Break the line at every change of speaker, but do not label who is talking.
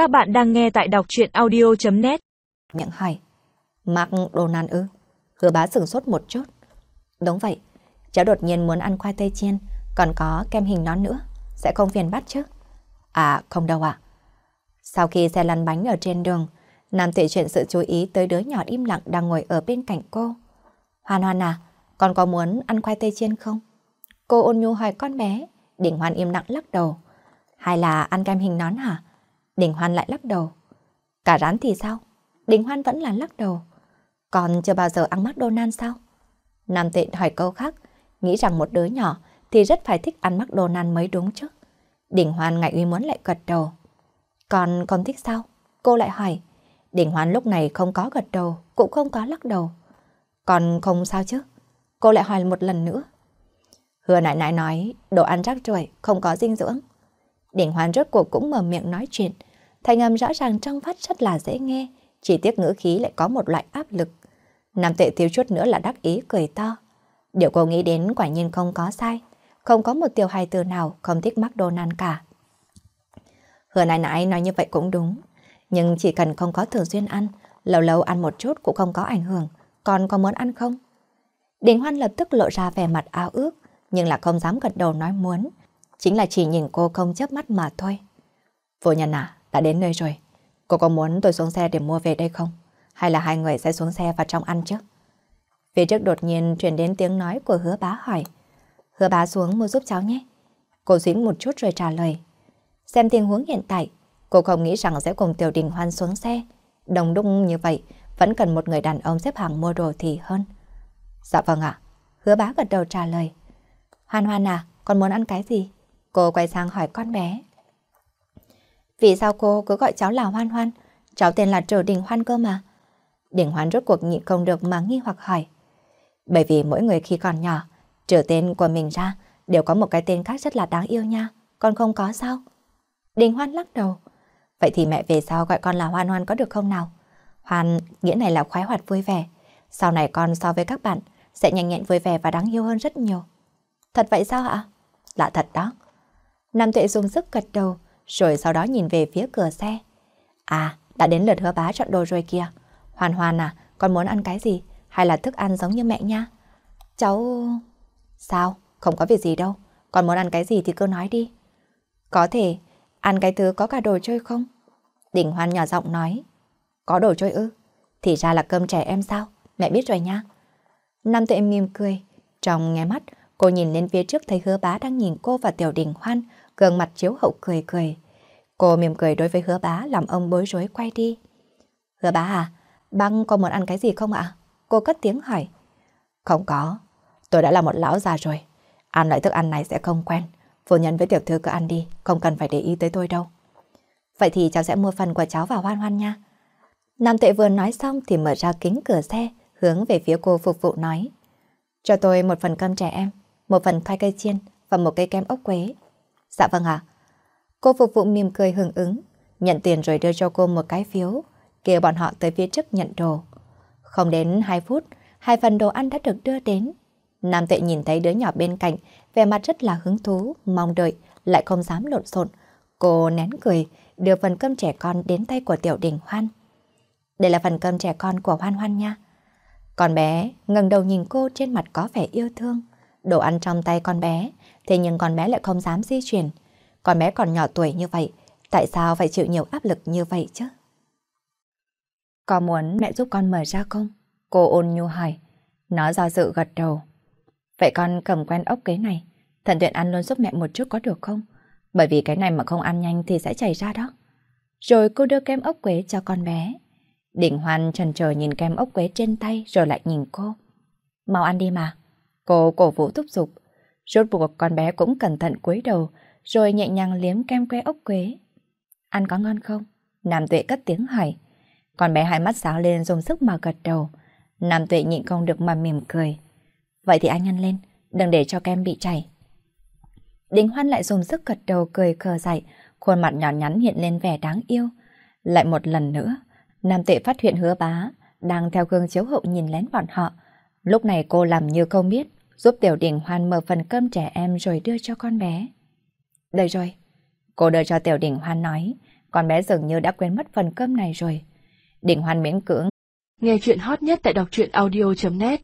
Các bạn đang nghe tại đọc chuyện audio.net
Miệng hỏi. nàn ư? Hứa bá sửng sốt một chút. Đúng vậy. Cháu đột nhiên muốn ăn khoai tây chiên, còn có kem hình nón nữa. Sẽ không phiền bắt chứ? À, không đâu ạ. Sau khi xe lăn bánh ở trên đường, Nam Tuệ chuyện sự chú ý tới đứa nhỏ im lặng đang ngồi ở bên cạnh cô. Hoan Hoan à, con có muốn ăn khoai tây chiên không? Cô ôn nhu hỏi con bé, Đỉnh Hoan im lặng lắc đầu. Hay là ăn kem hình nón hả? Đỉnh Hoan lại lắc đầu. Cả rán thì sao? Đỉnh Hoan vẫn là lắc đầu. còn chưa bao giờ ăn McDonald's sao? Nam Tuệ hỏi câu khác, nghĩ rằng một đứa nhỏ thì rất phải thích ăn McDonald's mới đúng chứ. Đỉnh Hoan ngại uy muốn lại gật đầu. Còn con thích sao? Cô lại hỏi. Đỉnh Hoan lúc này không có gật đầu, cũng không có lắc đầu. Còn không sao chứ? Cô lại hỏi một lần nữa. Hứa nại nại nói, đồ ăn rác rưởi không có dinh dưỡng. Đỉnh Hoan rốt cuộc cũng mở miệng nói chuyện. Thành âm rõ ràng trong phát rất là dễ nghe, chỉ tiếc ngữ khí lại có một loại áp lực. Nam tệ thiếu chút nữa là đắc ý cười to. Điều cô nghĩ đến quả nhiên không có sai. Không có một tiểu hài từ nào không thích McDonald cả. Hứa nãi nãi nói như vậy cũng đúng. Nhưng chỉ cần không có thường xuyên ăn, lâu lâu ăn một chút cũng không có ảnh hưởng. Còn có muốn ăn không? Đình Hoan lập tức lộ ra vẻ mặt ao ước, nhưng là không dám gật đầu nói muốn. Chính là chỉ nhìn cô không chớp mắt mà thôi. Vô nhân à, đã đến nơi rồi. Cô có muốn tôi xuống xe để mua về đây không? Hay là hai người sẽ xuống xe vào trong ăn trước? Phía trước đột nhiên truyền đến tiếng nói của hứa bá hỏi. Hứa bá xuống mua giúp cháu nhé. Cô xuyến một chút rồi trả lời. Xem tình huống hiện tại, cô không nghĩ rằng sẽ cùng Tiểu Đình Hoan xuống xe. Đồng đung như vậy, vẫn cần một người đàn ông xếp hàng mua đồ thì hơn. Dạ vâng ạ. Hứa bá gật đầu trả lời. Hoan Hoan à, con muốn ăn cái gì? Cô quay sang hỏi con bé. Vì sao cô cứ gọi cháu là Hoan Hoan? Cháu tên là Trở Đình Hoan cơ mà. Đình Hoan rốt cuộc nhịn không được mà nghi hoặc hỏi. Bởi vì mỗi người khi còn nhỏ, trừ tên của mình ra, đều có một cái tên khác rất là đáng yêu nha. Con không có sao? Đình Hoan lắc đầu. Vậy thì mẹ về sau gọi con là Hoan Hoan có được không nào? Hoan nghĩa này là khoái hoạt vui vẻ. Sau này con so với các bạn sẽ nhanh nhẹn vui vẻ và đáng yêu hơn rất nhiều. Thật vậy sao ạ? Lạ thật đó. Nam Tuệ dùng sức gật đầu, rồi sau đó nhìn về phía cửa xe. À, đã đến lượt hứa bá chọn đồ rồi kìa. Hoàn Hoàn à, con muốn ăn cái gì? Hay là thức ăn giống như mẹ nha? Cháu... Sao? Không có việc gì đâu. Con muốn ăn cái gì thì cứ nói đi. Có thể ăn cái thứ có cả đồ chơi không? Đỉnh Hoan nhỏ giọng nói. Có đồ chơi ư? Thì ra là cơm trẻ em sao? Mẹ biết rồi nha. Nam Tuệ mỉm cười. Trong nghe mắt, cô nhìn lên phía trước thấy hứa bá đang nhìn cô và Tiểu Đình Hoan, gương mặt chiếu hậu cười cười. Cô mỉm cười đối với hứa bá làm ông bối rối quay đi. Hứa bá à, băng có muốn ăn cái gì không ạ? Cô cất tiếng hỏi. Không có, tôi đã là một lão già rồi. Ăn loại thức ăn này sẽ không quen. Phu nhân với tiểu thư cứ ăn đi, không cần phải để ý tới tôi đâu. Vậy thì cháu sẽ mua phần của cháu vào hoan hoan nha. Nam tuệ vừa nói xong thì mở ra kính cửa xe, hướng về phía cô phục vụ nói. Cho tôi một phần cơm trẻ em, một phần khoai cây chiên và một cây kem ốc quế. Dạ vâng ạ. Cô phục vụ mỉm cười hưởng ứng, nhận tiền rồi đưa cho cô một cái phiếu, kêu bọn họ tới phía trước nhận đồ. Không đến 2 phút, hai phần đồ ăn đã được đưa đến. Nam tuệ nhìn thấy đứa nhỏ bên cạnh, vẻ mặt rất là hứng thú, mong đợi, lại không dám lộn xộn. Cô nén cười, đưa phần cơm trẻ con đến tay của Tiểu Đình Hoan. Đây là phần cơm trẻ con của Hoan Hoan nha. Con bé ngẩng đầu nhìn cô trên mặt có vẻ yêu thương. Đồ ăn trong tay con bé, thế nhưng con bé lại không dám di chuyển. Con bé còn nhỏ tuổi như vậy, tại sao phải chịu nhiều áp lực như vậy chứ? Có muốn mẹ giúp con mở ra không? Cô ôn nhu hỏi. Nó do dự gật đầu. Vậy con cầm quen ốc kế này, thần tuyện ăn luôn giúp mẹ một chút có được không? Bởi vì cái này mà không ăn nhanh thì sẽ chảy ra đó. Rồi cô đưa kem ốc quế cho con bé. Đỉnh Hoan trần chờ nhìn kem ốc quế trên tay rồi lại nhìn cô. Mau ăn đi mà. Cô cổ vũ thúc giục. Rốt buộc con bé cũng cẩn thận cúi đầu rồi nhẹ nhàng liếm kem que ốc quế. Ăn có ngon không? Nam Tuệ cất tiếng hỏi. Con bé hai mắt sáng lên dùng sức mà gật đầu. Nam Tuệ nhịn không được mà mỉm cười. Vậy thì anh ăn lên, đừng để cho kem bị chảy. Đình Hoan lại dùng sức gật đầu cười khờ dại, khuôn mặt nhỏ nhắn hiện lên vẻ đáng yêu. Lại một lần nữa, Nam Tuệ phát hiện hứa bá, đang theo gương chiếu hậu nhìn lén bọn họ. Lúc này cô làm như không biết, giúp Tiểu Đình Hoan mở phần cơm trẻ em rồi đưa cho con bé. Đây rồi. Cô đưa cho Tiểu Đình Hoan nói, con bé dường như đã quên mất phần cơm này rồi. Đình Hoan miễn cưỡng.
Nghe chuyện hot nhất tại đọc truyện audio.net